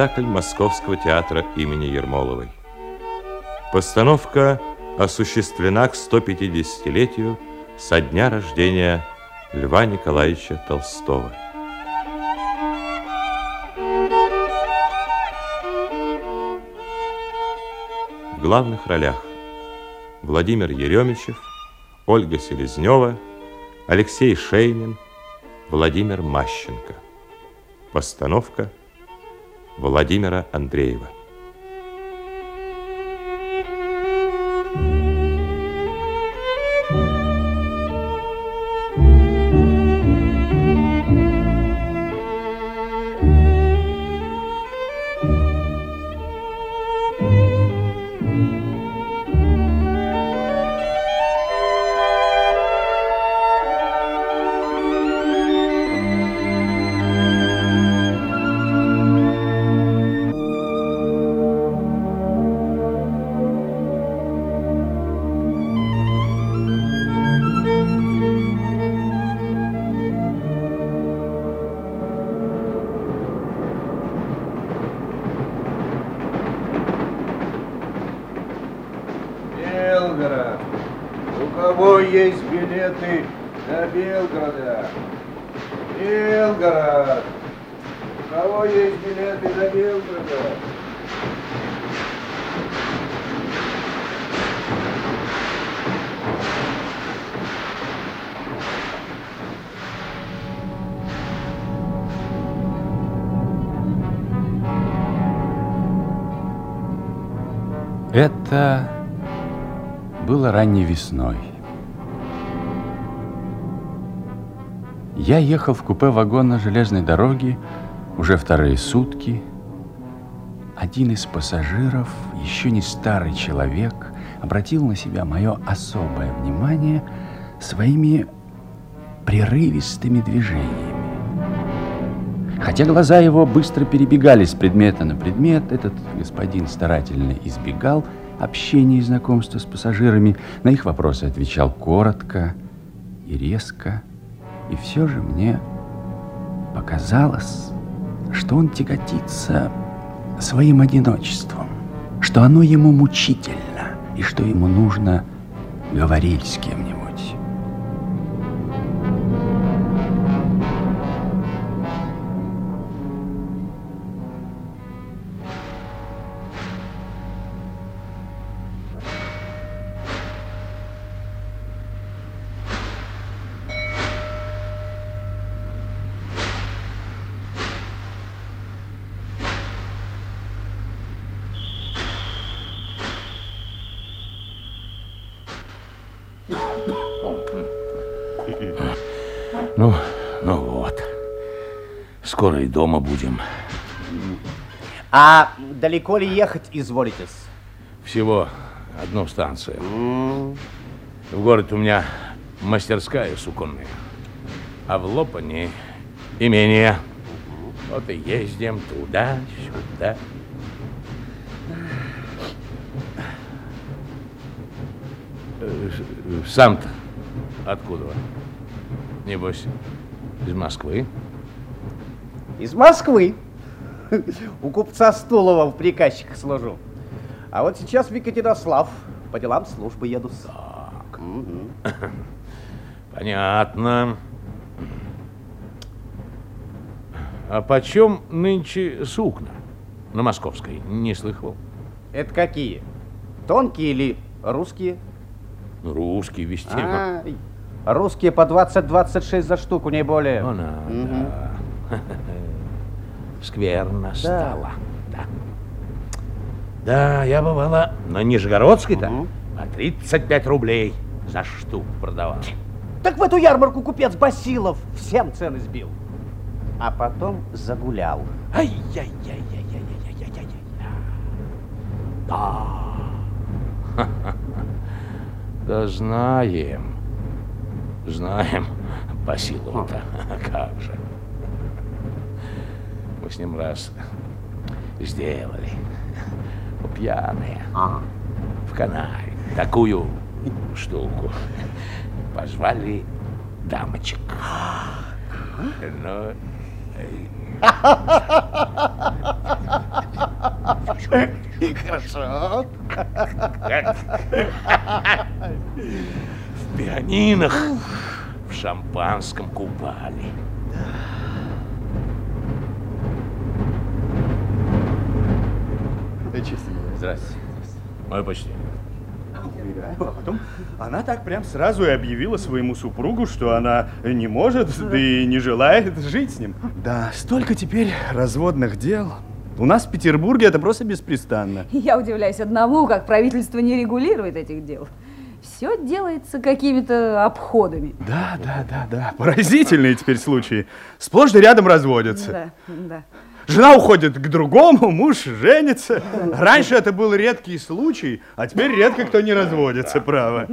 Спектакль Московского театра имени Ермоловой. Постановка осуществлена к 150-летию со дня рождения Льва Николаевича Толстого. В главных ролях Владимир Еремичев, Ольга Селезнева, Алексей Шейнин, Владимир Мащенко. Постановка Владимира Андреева. У кого есть билеты до Белгорода? Белгород. У кого есть билеты до Белгорода? Это было ранней весной. Я ехал в купе вагона железной дороги уже вторые сутки. Один из пассажиров, еще не старый человек, обратил на себя мое особое внимание своими прерывистыми движениями. Хотя глаза его быстро перебегали с предмета на предмет, этот господин старательно избегал общения и знакомства с пассажирами, на их вопросы отвечал коротко и резко. И все же мне показалось, что он тяготится своим одиночеством, что оно ему мучительно, и что ему нужно говорить с кем-нибудь. Дома будем. А далеко ли ехать изволитесь? Всего одну станцию. В городе у меня мастерская суконная, а в Лопане имение. Вот и ездим туда-сюда. Э, Сам-то откуда? Небось, из Москвы? Из Москвы. У купца Стулова в приказчиках служу. А вот сейчас в Екатеринослав по делам службы еду. Так. Понятно. А почем нынче сукна на Московской? Не слыхал. Это какие? Тонкие или русские? Ну, Русский вести. Ай, русские по 20-26 за штуку, не более. Она, Мгм. да. Скверно стало. Да. Да, я бывала на Нижегородской-то Мгм. по 35 рублей за штуку продавал. Так в эту ярмарку купец Басилов всем цены сбил. А потом загулял. Ай-яй-яй-яй-яй-яй-яй-яй. Да. Да знаем. Знаем Басилова-то. Как же. Мы с ним раз сделали. Пьяные. Ага. В канаве. Такую штуку. Позвали дамочек. Ну, Хорошо. в пианинах, в шампанском купали. Здравствуйте. Мое почтение. А потом она так прям сразу и объявила своему супругу, что она не может, да и не желает жить с ним. Да, столько теперь разводных дел. У нас в Петербурге это просто беспрестанно. Я удивляюсь одному, как правительство не регулирует этих дел. Все делается какими-то обходами. Да, да, да, да. Поразительные теперь случаи. Сплошь да рядом разводятся. Да, да. Жена уходит к другому, муж женится. Раньше это был редкий случай, а теперь редко кто не разводится, право.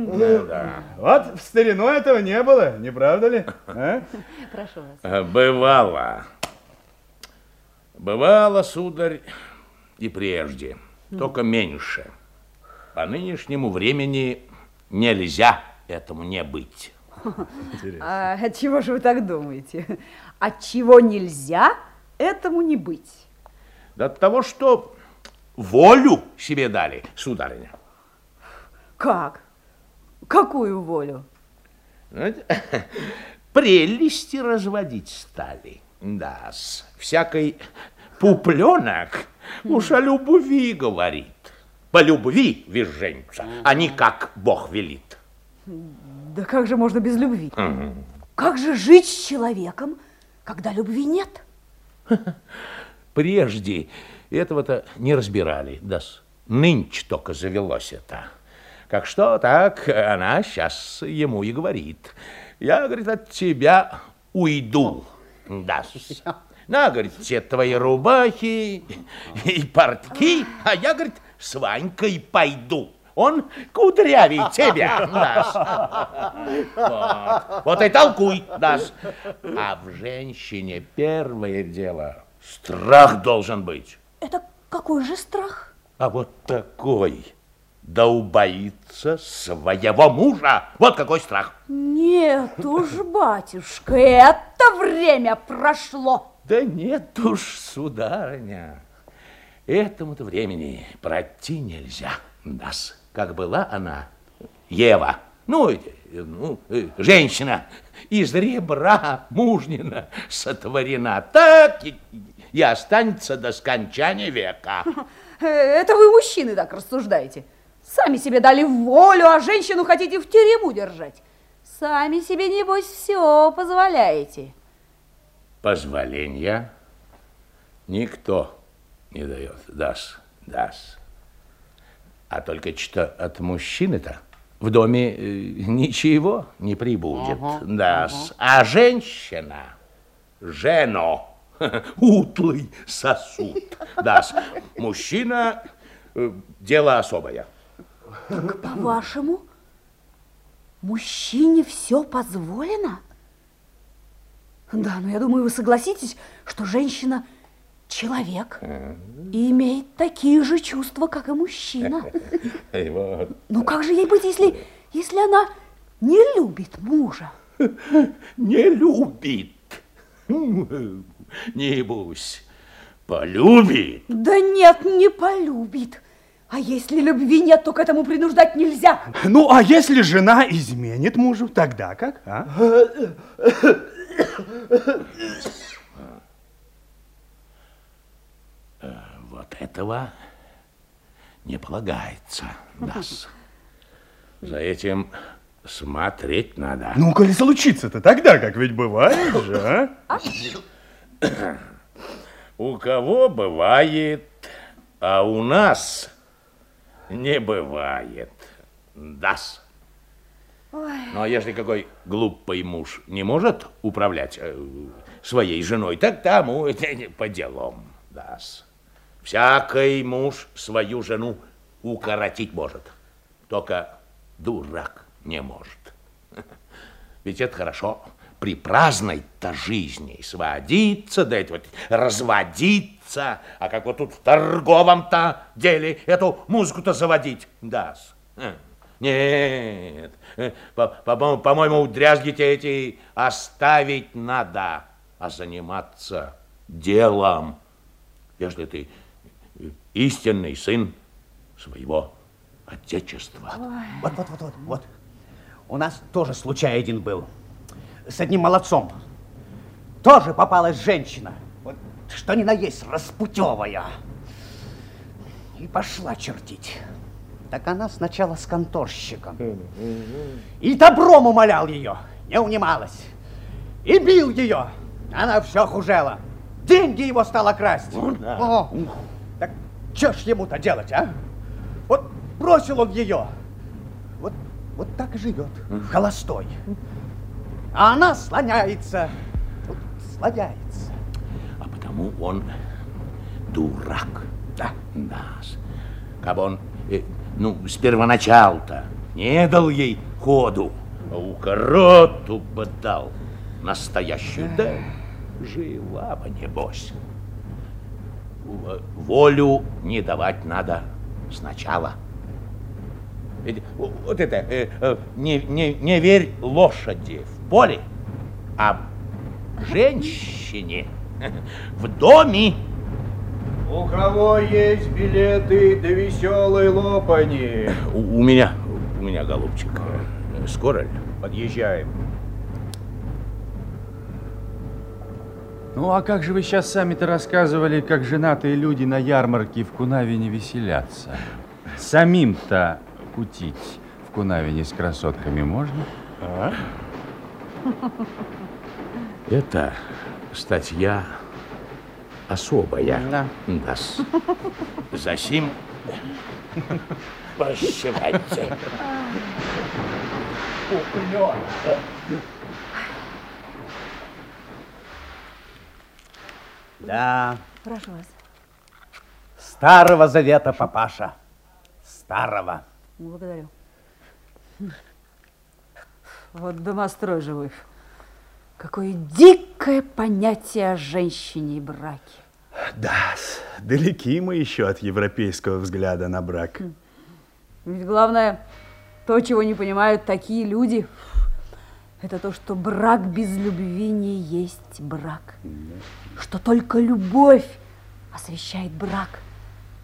Вот в старину этого не было, не правда ли? А? Прошу вас. А, Бывало. Бывало, сударь, и прежде, только меньше. По нынешнему времени нельзя этому не быть. А от чего же вы так думаете? От чего нельзя этому не быть? Да от того, что волю себе дали, сударыня. Как? Какую волю? Прелести разводить стали. Да, всякой пупленок уж о любви говорит. По любви визженца, а не как Бог велит. Да как же можно без любви? Как же жить с человеком, когда любви нет? Прежде этого-то не разбирали, да нынче только завелось это. Как что, так она сейчас ему и говорит. Я, говорит, от тебя уйду. Да. На, говорит, все твои рубахи и портки, а я, говорит, с Ванькой пойду. Он кудрявее тебя, Дас. Вот. вот и толкуй, Дас. А в женщине первое дело страх должен быть. Это какой же страх? А вот такой. Да убоится своего мужа. Вот какой страх. Нет уж, батюшка, это время прошло. Да нет уж, сударыня, этому-то времени пройти нельзя. Дас. Как была она, Ева, ну, э, ну, э, женщина из ребра мужнина сотворена, так и, и останется до скончания века. Э, Это вы, мужчины, так рассуждаете. Сами себе дали волю, а женщину хотите в тюрьму держать. Сами себе, небось, все позволяете. Позволения никто не дает. Дас, дас. А только что от мужчины-то в доме э, ничего не прибудет. да А женщина, жено, утлый сосуд. да Мужчина э, дело особое. Так, по-вашему, мужчине все позволено? Да, но я думаю, вы согласитесь, что женщина человек и имеет такие же чувства, как и мужчина. Ну как же ей быть, если, если она не любит мужа? не любит. Небось, полюбит. Да нет, не полюбит. А если любви нет, то к этому принуждать нельзя. Ну, а если жена изменит мужу, тогда как? А? Вот этого не полагается, Дас. За этим смотреть надо. Ну, коли случится-то тогда, как ведь бывает же, а? У кого бывает, а у нас не бывает. Дас. Ну, а если какой глупый муж не может управлять э, своей женой, так тому по делам. Дас. Всякий муж свою жену укоротить может. Только дурак не может. Ведь это хорошо при праздной-то жизни сводиться, да это вот разводиться, а как вот тут в торговом-то деле эту музыку-то заводить, да. Нет, э, по- по- по-моему, эти оставить надо. а заниматься делом, если ты истинный сын своего отечества. Вот, вот, вот, вот, вот. У нас тоже случай один был. С одним молодцом. Тоже попалась женщина. Вот что ни на есть, распутевая. И пошла чертить. Так она сначала с конторщиком. И добром умолял ее. Не унималась. И бил ее. Она все хужела. Деньги его стала красть. О, что ж ему-то делать, а? Вот бросил он ее. Вот, вот так и живет, холостой. А она слоняется, вот слоняется. А потому он дурак. Да. Да. Как он, э, ну, с первоначал-то не дал ей ходу, а у короту бы дал настоящую, да жила бы, небось. В- Волю не давать надо сначала. Вот это, э, э, не, не, не верь лошади в поле, а женщине в доме. У кого есть билеты до веселой лопани? У, у меня, у меня, голубчик, э, скоро ли? Подъезжаем. Ну, а как же вы сейчас сами-то рассказывали, как женатые люди на ярмарке в Кунавине веселятся? Самим-то кутить в Кунавине с красотками можно? Это статья особая. Да. Да-с. Засим прощевайте. Да, Прошу вас. старого завета, папаша. Старого. Благодарю. Вот домострой живых. Какое дикое понятие о женщине и браке. Да, далеки мы еще от европейского взгляда на брак. Ведь главное, то, чего не понимают такие люди, это то, что брак без любви не есть брак. Что только любовь освещает брак.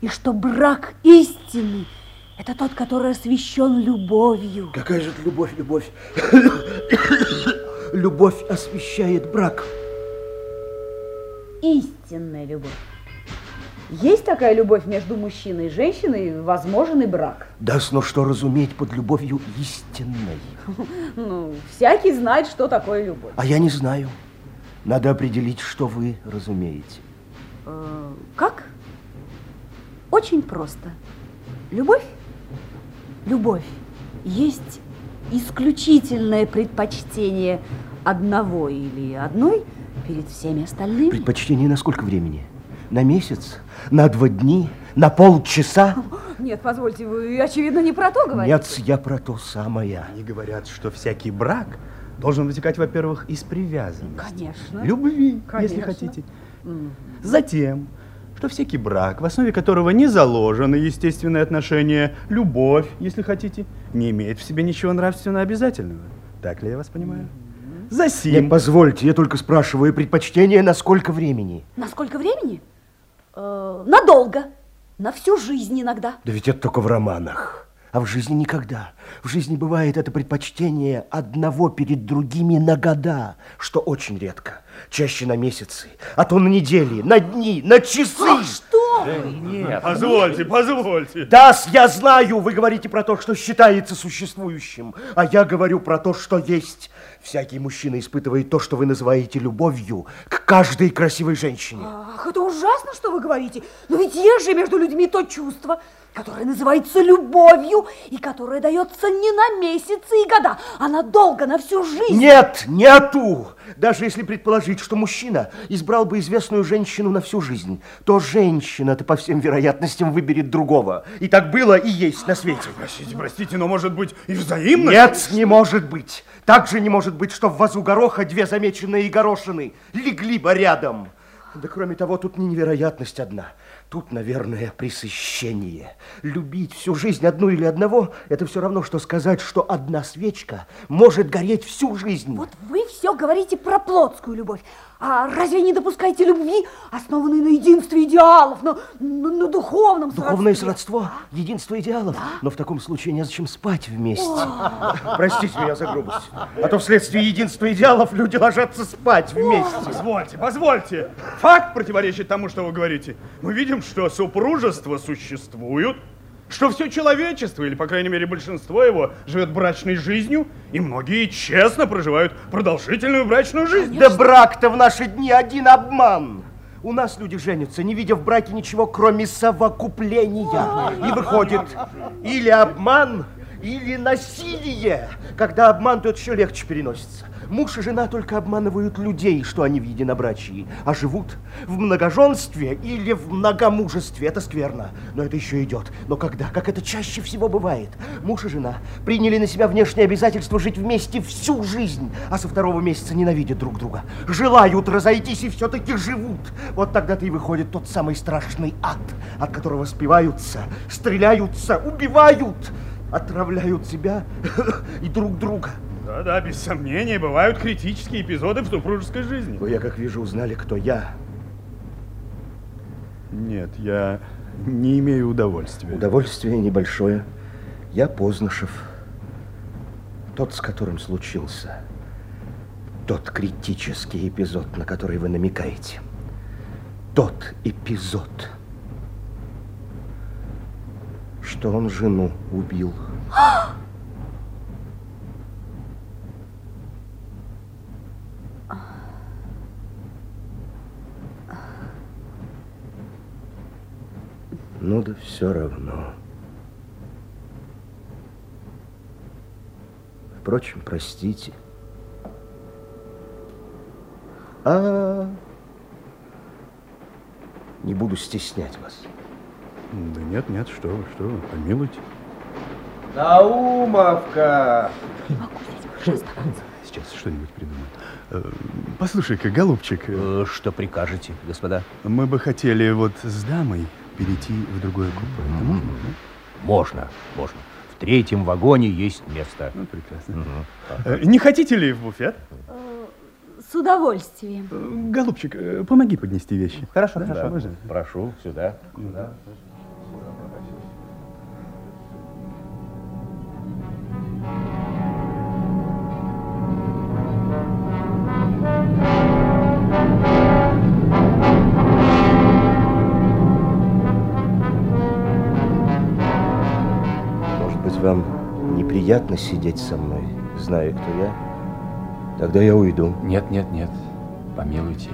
И что брак истинный – это тот, который освящен любовью. Какая же это любовь, любовь? Любовь освещает брак. Истинная любовь. Есть такая любовь между мужчиной и женщиной, возможен и брак. Да, но что разуметь под любовью истинной? Ну, всякий знает, что такое любовь. А я не знаю. Надо определить, что вы разумеете. Э, Как? Очень просто. Любовь? Любовь есть исключительное предпочтение одного или одной перед всеми остальными. Предпочтение на сколько времени? На месяц? На два дни? На полчаса? Нет, позвольте, вы, очевидно, не про то говорите. Нет, я про то самое. Они говорят, что всякий брак должен вытекать, во-первых, из привязанности. Конечно. Любви, если Конечно. хотите. Затем, что всякий брак, в основе которого не заложено естественное отношение, любовь, если хотите, не имеет в себе ничего нравственно обязательного. Так ли я вас понимаю? Засим. Нет, позвольте, я только спрашиваю, предпочтение на сколько времени? На сколько времени? Э, надолго. На всю жизнь иногда. Да ведь это только в романах. А в жизни никогда. В жизни бывает это предпочтение одного перед другими на года, что очень редко. Чаще на месяцы, а то на недели, на дни, на часы. Что? Позвольте, позвольте. Да, я знаю, вы говорите про то, что считается существующим, а я говорю про то, что есть. Всякий мужчина испытывает то, что вы называете любовью к каждой красивой женщине. Ах, это ужасно, что вы говорите. Но ведь есть же между людьми то чувство, которое называется любовью, и которое дается не на месяцы и года, а надолго, на всю жизнь. Нет, нету. Даже если предположить, что мужчина избрал бы известную женщину на всю жизнь, то женщина-то по всем вероятностям выберет другого. И так было и есть на свете. Простите, простите, но может быть и взаимно? Нет, не может быть. Также не может быть, что в вазу гороха две замеченные горошины легли бы рядом. Да кроме того, тут не невероятность одна. Тут, наверное, пресыщение. Любить всю жизнь одну или одного – это все равно, что сказать, что одна свечка может гореть всю жизнь. Вот вы все говорите про плотскую любовь. А разве не допускаете любви, основанной на единстве идеалов, на, на, на духовном Духовное сродстве? сродство, единство идеалов. Но в таком случае незачем спать вместе. Простите меня за грубость. А то вследствие единства идеалов люди ложатся спать вместе. Позвольте, позвольте. Факт противоречит тому, что вы говорите. Мы видим, что супружества существуют, что все человечество, или, по крайней мере, большинство его, живет брачной жизнью, и многие честно проживают продолжительную брачную жизнь. Да брак-то в наши дни один обман. У нас люди женятся, не видя в браке ничего, кроме совокупления. И выходит или обман, или насилие. Когда обман, то это еще легче переносится. Муж и жена только обманывают людей, что они в единобрачии, а живут в многоженстве или в многомужестве. Это скверно, но это еще идет. Но когда? Как это чаще всего бывает. Муж и жена приняли на себя внешнее обязательство жить вместе всю жизнь, а со второго месяца ненавидят друг друга. Желают разойтись и все-таки живут. Вот тогда-то и выходит тот самый страшный ад, от которого спиваются, стреляются, убивают, отравляют себя и друг друга. Да-да, без сомнения, бывают критические эпизоды в супружеской жизни. Вы, я как вижу, узнали, кто я. Нет, я не имею удовольствия. Удовольствие небольшое. Я Познышев. Тот, с которым случился. Тот критический эпизод, на который вы намекаете. Тот эпизод. Что он жену убил. Ну да все равно. Впрочем, простите. А, не буду стеснять вас. Да нет, нет, что вы, что вы, помилуйте. Наумовка! Сейчас что-нибудь придумаю. Э, Послушай-ка, голубчик, э, Что прикажете, господа? мы бы хотели вот с дамой перейти в другое купе. Это можно, да? Можно, можно. В третьем вагоне есть место. Ну, прекрасно. Э, Не хотите ли в буфет? С удовольствием. Э, Голубчик, э, помоги поднести вещи. Хорошо, Да, хорошо. можно? Прошу, сюда. Может вам неприятно сидеть со мной, зная, кто я? Тогда я уйду. Нет, нет, нет. Помилуйте.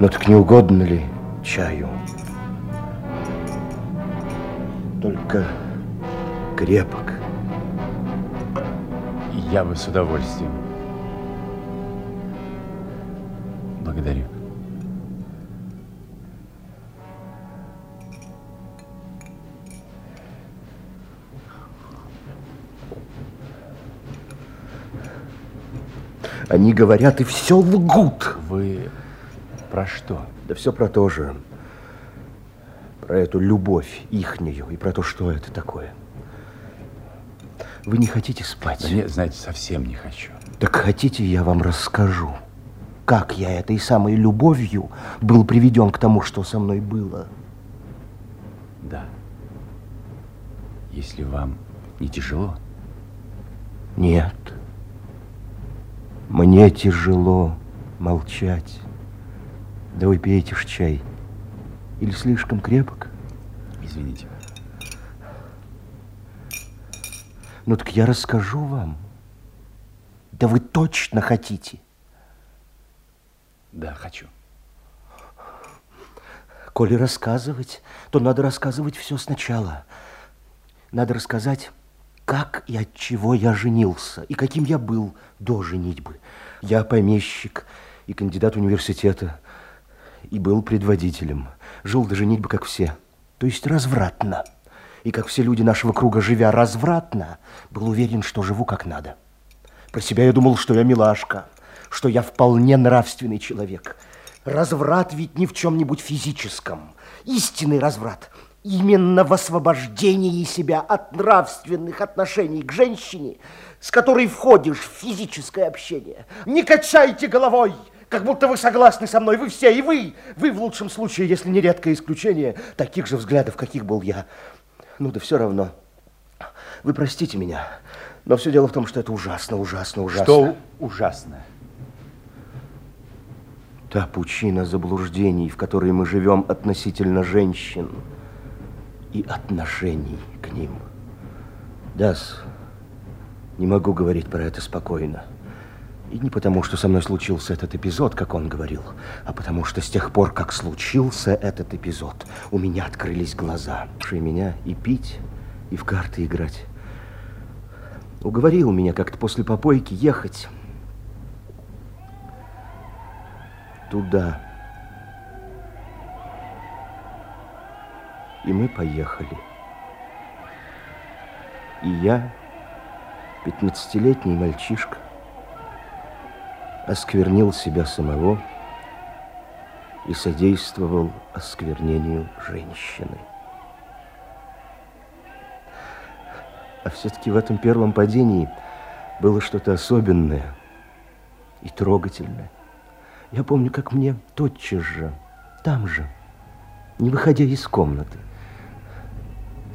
Ну так не угодно ли чаю? Только крепок. Я бы с удовольствием. Они говорят и все лгут. Вы про что? Да все про то же. Про эту любовь ихнюю и про то, что это такое. Вы не хотите спать? Да нет, знаете, совсем не хочу. Так хотите, я вам расскажу, как я этой самой любовью был приведен к тому, что со мной было. Да. Если вам не тяжело, Нет. Мне тяжело молчать. Да вы пейте ж чай. Или слишком крепок? извините. Ну так я расскажу вам. Да вы точно хотите. Да, хочу. Коли рассказывать, то надо рассказывать все сначала. Надо рассказать, как и от чего я женился, и каким я был до женитьбы. Я помещик и кандидат университета, и был предводителем. Жил до женитьбы, как все, то есть развратно. И как все люди нашего круга, живя развратно, был уверен, что живу как надо. Про себя я думал, что я милашка, что я вполне нравственный человек. Разврат ведь не в чем-нибудь физическом. Истинный разврат именно в освобождении себя от нравственных отношений к женщине, с которой входишь в физическое общение. Не качайте головой, как будто вы согласны со мной, вы все, и вы. Вы в лучшем случае, если не редкое исключение, таких же взглядов, каких был я. Ну да все равно. Вы простите меня, но все дело в том, что это ужасно, ужасно, ужасно. Что ужасно? Та пучина заблуждений, в которой мы живем относительно женщин и отношений к ним. Дас, не могу говорить про это спокойно. И не потому, что со мной случился этот эпизод, как он говорил, а потому что с тех пор, как случился этот эпизод, у меня открылись глаза. И меня и пить, и в карты играть. Уговорил меня как-то после попойки ехать туда. И мы поехали. И я, пятнадцатилетний мальчишка, осквернил себя самого и содействовал осквернению женщины. А все-таки в этом первом падении было что-то особенное и трогательное. Я помню, как мне тотчас же, там же, не выходя из комнаты,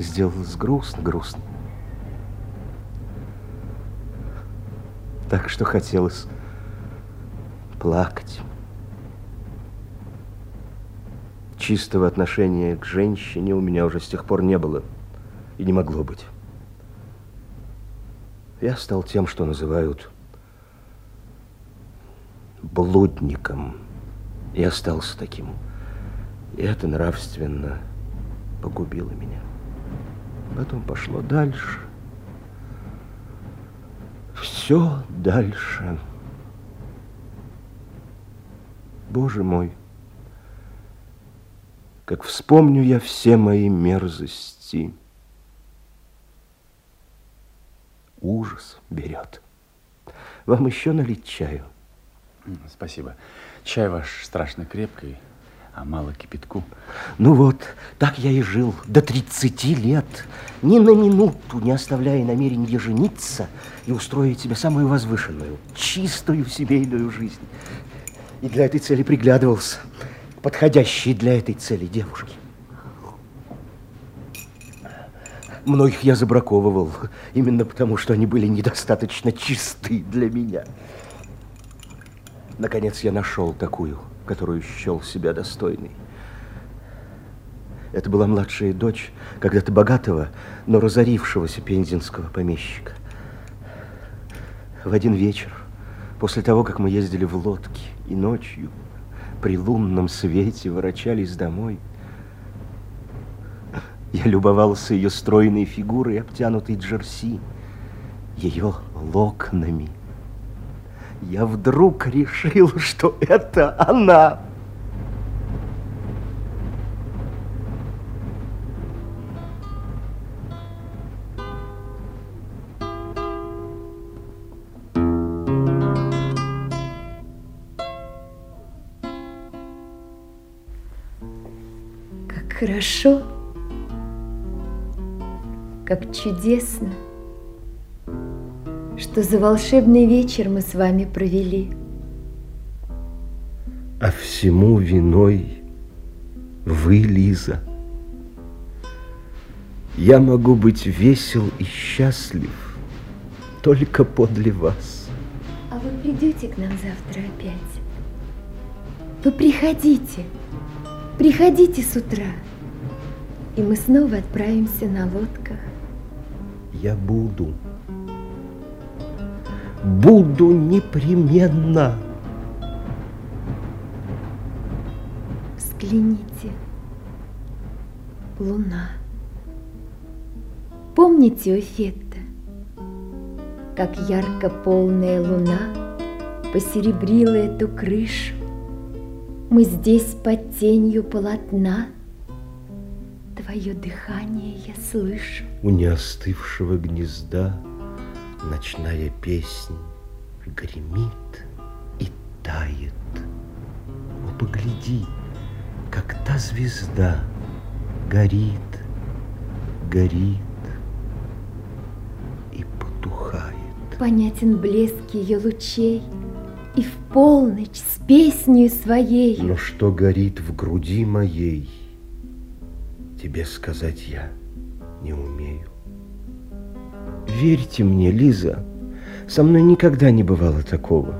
сделалось грустно-грустно. Так что хотелось плакать. Чистого отношения к женщине у меня уже с тех пор не было и не могло быть. Я стал тем, что называют блудником. И остался таким. И это нравственно погубило меня. Потом пошло дальше. Все дальше. Боже мой, как вспомню я все мои мерзости. Ужас берет. Вам еще налить чаю? Спасибо. Чай ваш страшно крепкий, а мало кипятку. Ну вот, так я и жил до 30 лет, ни на минуту не оставляя намерения жениться и устроить себе самую возвышенную, чистую семейную жизнь. И для этой цели приглядывался к подходящей для этой цели девушке. Многих я забраковывал, именно потому, что они были недостаточно чисты для меня. Наконец я нашел такую, которую счел себя достойной. Это была младшая дочь когда-то богатого, но разорившегося пензенского помещика. В один вечер, после того, как мы ездили в лодке и ночью при лунном свете ворочались домой, я любовался ее стройной фигурой, обтянутой джерси, ее локонами – я вдруг решил, что это она. Как хорошо, как чудесно что за волшебный вечер мы с вами провели. А всему виной вы, Лиза. Я могу быть весел и счастлив только подле вас. А вы придете к нам завтра опять? Вы приходите, приходите с утра, и мы снова отправимся на лодках. Я буду буду непременно. Взгляните, луна. Помните Офетта, как ярко полная луна посеребрила эту крышу? Мы здесь под тенью полотна, Твое дыхание я слышу. У неостывшего гнезда ночная песнь гремит и тает. Вот погляди, как та звезда горит, горит и потухает. Понятен блеск ее лучей, и в полночь с песней своей. Но что горит в груди моей, тебе сказать я не умею. Верьте мне, Лиза, со мной никогда не бывало такого.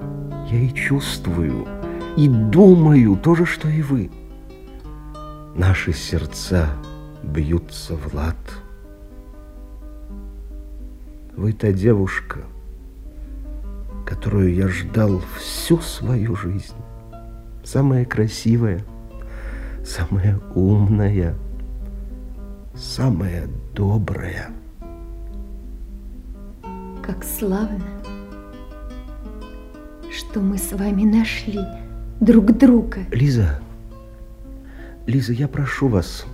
Я и чувствую, и думаю то же, что и вы. Наши сердца бьются в лад. Вы та девушка, которую я ждал всю свою жизнь. Самая красивая, самая умная, самая добрая. Как славно, что мы с вами нашли друг друга. Лиза, Лиза, я прошу вас,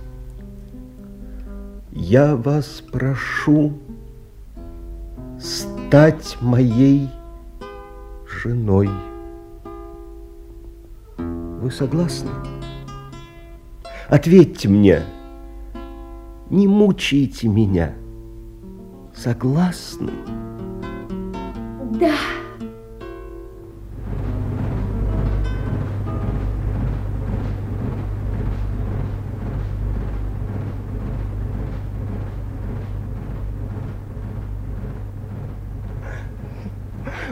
я вас прошу стать моей женой. Вы согласны? Ответьте мне, не мучайте меня. Согласны? Да.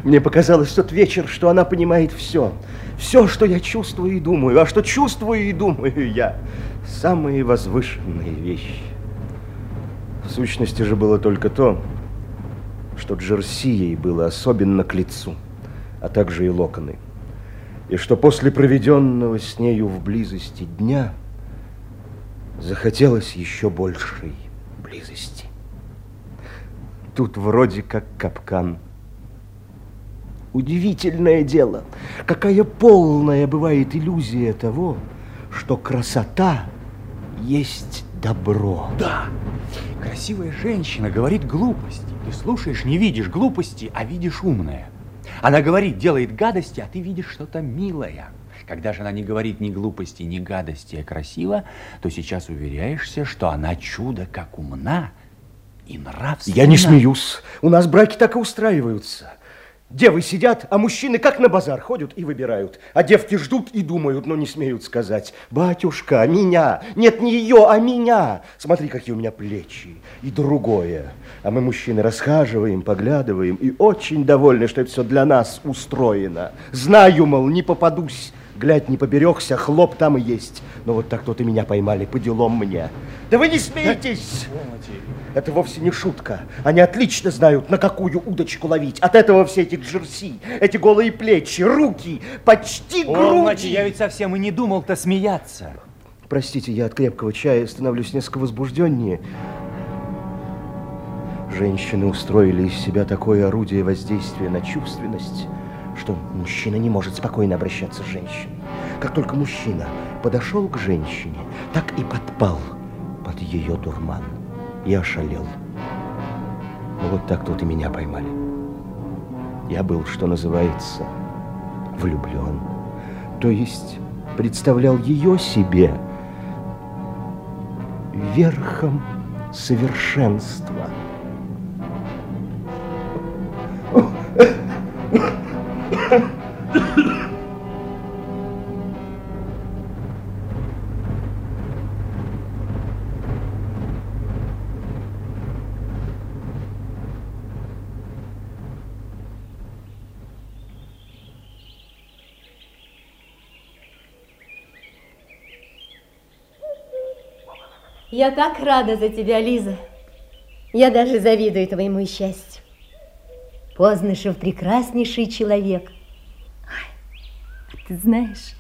Мне показалось в тот вечер, что она понимает все. Все, что я чувствую и думаю. А что чувствую и думаю я. Самые возвышенные вещи. В сущности же было только то, что джерси ей было особенно к лицу, а также и локоны. И что после проведенного с нею в близости дня захотелось еще большей близости. Тут вроде как капкан. Удивительное дело, какая полная бывает иллюзия того, что красота есть добро. Да, красивая женщина говорит глупости. Ты слушаешь, не видишь глупости, а видишь умное. Она говорит, делает гадости, а ты видишь что-то милое. Когда же она не говорит ни глупости, ни гадости, а красиво, то сейчас уверяешься, что она чудо как умна и нравственна. Я не смеюсь. У нас браки так и устраиваются. Девы сидят, а мужчины как на базар ходят и выбирают. А девки ждут и думают, но не смеют сказать. Батюшка, меня. Нет, не ее, а меня. Смотри, какие у меня плечи. И другое. А мы, мужчины, расхаживаем, поглядываем и очень довольны, что это все для нас устроено. Знаю, мол, не попадусь. Глядь, не поберегся, хлоп там и есть. Но вот так вот и меня поймали, по делам мне. Да вы не смейтесь! Это вовсе не шутка. Они отлично знают, на какую удочку ловить. От этого все эти джерси, эти голые плечи, руки, почти груди. я ведь совсем и не думал-то смеяться. Простите, я от крепкого чая становлюсь несколько возбужденнее. Женщины устроили из себя такое орудие воздействия на чувственность, что мужчина не может спокойно обращаться с женщиной. Как только мужчина подошел к женщине, так и подпал под ее дурман и ошалел. Ну вот так тут и меня поймали. Я был, что называется, влюблен. То есть представлял ее себе верхом совершенства. Я так рада за тебя, Лиза. Я даже завидую твоему счастью. Познышев прекраснейший человек. А ты знаешь,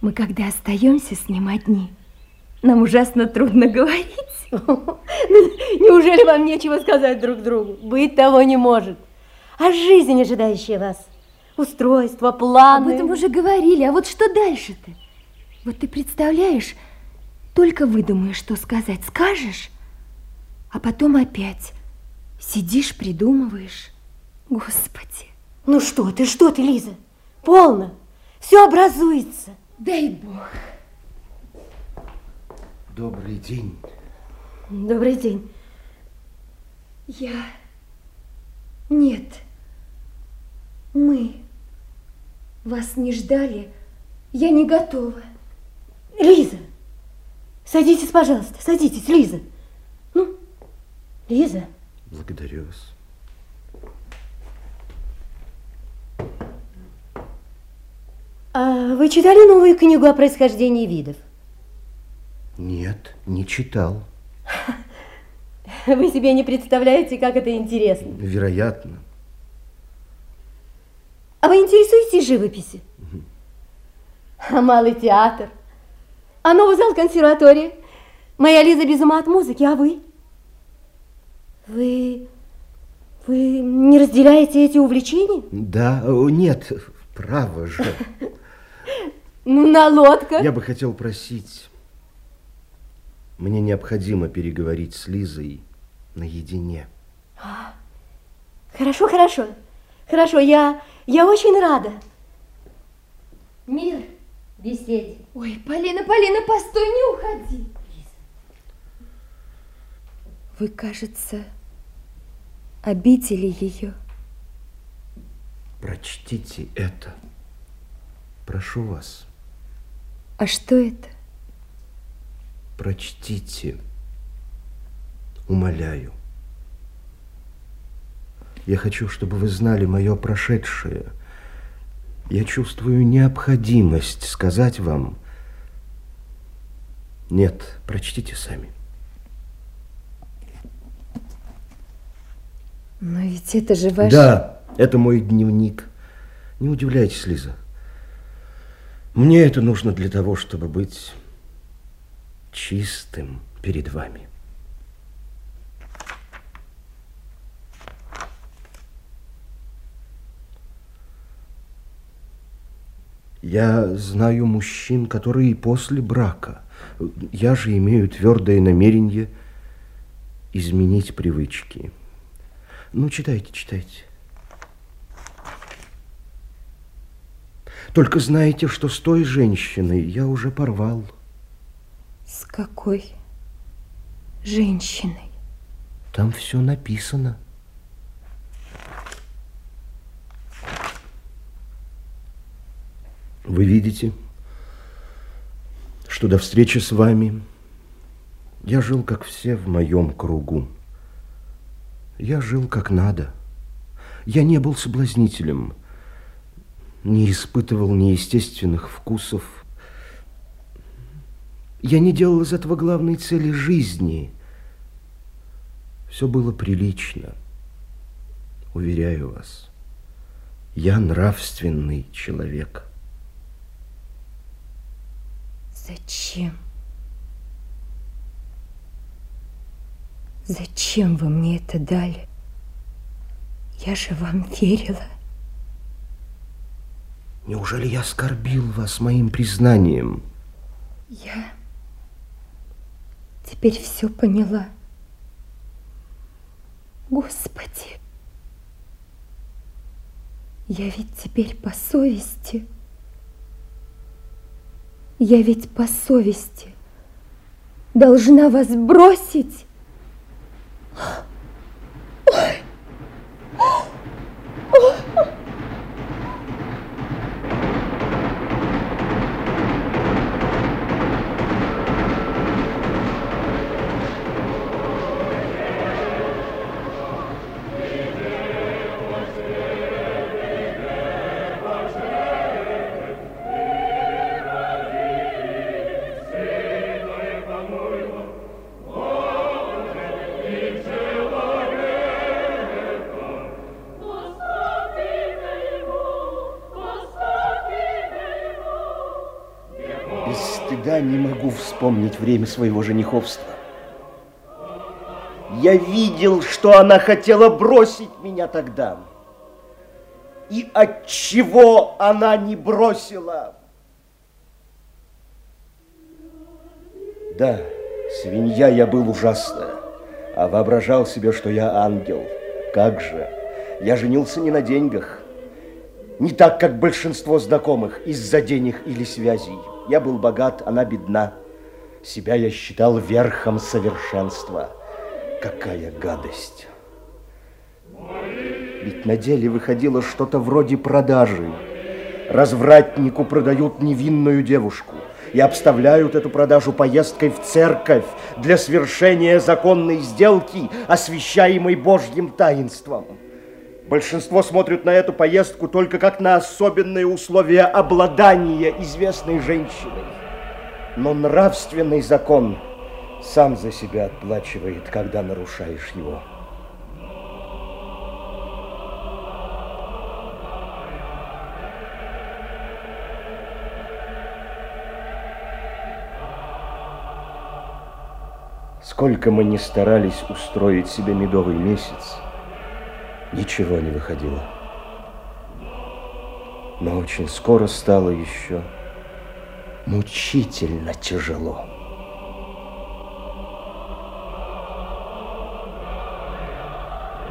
мы когда остаемся с ним одни, нам ужасно трудно говорить. Неужели вам нечего сказать друг другу? Быть того не может. А жизнь, ожидающая вас, устройство, планы... Об этом уже говорили, а вот что дальше-то? Вот ты представляешь, только выдумаешь, что сказать, скажешь, а потом опять сидишь, придумываешь. Господи. Ну что ты, что ты, Лиза? Полно. Все образуется. Дай Бог. Добрый день. Добрый день. Я... Нет. Мы вас не ждали. Я не готова. Лиза, садитесь, пожалуйста, садитесь, Лиза. Ну, Лиза. Благодарю вас. А вы читали новую книгу о происхождении видов? Нет, не читал. Вы себе не представляете, как это интересно. Вероятно. А вы интересуетесь живописью? А малый театр? А новый зал консерватории? Моя Лиза без ума от музыки, а вы? Вы... Вы не разделяете эти увлечения? Да, нет, право же. Ну, на лодках. Я бы хотел просить. Мне необходимо переговорить с Лизой наедине. Хорошо, хорошо. Хорошо, я, я очень рада. Мир беседе. Ой, Полина, Полина, постой, не уходи. Вы, кажется, обидели ее. Прочтите это. Прошу вас. А что это? Прочтите. Умоляю. Я хочу, чтобы вы знали мое прошедшее. Я чувствую необходимость сказать вам. Нет, прочтите сами. Но ведь это же ваш... Да, это мой дневник. Не удивляйтесь, Лиза. Мне это нужно для того, чтобы быть чистым перед вами. Я знаю мужчин, которые после брака. Я же имею твердое намерение изменить привычки. Ну, читайте, читайте. Только знаете, что с той женщиной я уже порвал. С какой женщиной? Там все написано. Вы видите, что до встречи с вами я жил, как все, в моем кругу. Я жил как надо. Я не был соблазнителем, не испытывал неестественных вкусов. Я не делал из этого главной цели жизни. Все было прилично, уверяю вас. Я нравственный человек. Зачем? Зачем вы мне это дали? Я же вам верила. Неужели я оскорбил вас моим признанием? Я теперь все поняла. Господи, я ведь теперь по совести... Я ведь по совести должна вас бросить. Вспомнить время своего жениховства. Я видел, что она хотела бросить меня тогда. И от чего она не бросила? Да, свинья я был ужасная, а воображал себе, что я ангел. Как же? Я женился не на деньгах. Не так, как большинство знакомых, из-за денег или связей. Я был богат, она бедна. Себя я считал верхом совершенства. Какая гадость. Ведь на деле выходило что-то вроде продажи. Развратнику продают невинную девушку и обставляют эту продажу поездкой в церковь для свершения законной сделки, освящаемой Божьим таинством. Большинство смотрят на эту поездку только как на особенные условия обладания известной женщиной. Но нравственный закон сам за себя отплачивает, когда нарушаешь его. Сколько мы не старались устроить себе медовый месяц, ничего не выходило. Но очень скоро стало еще мучительно тяжело.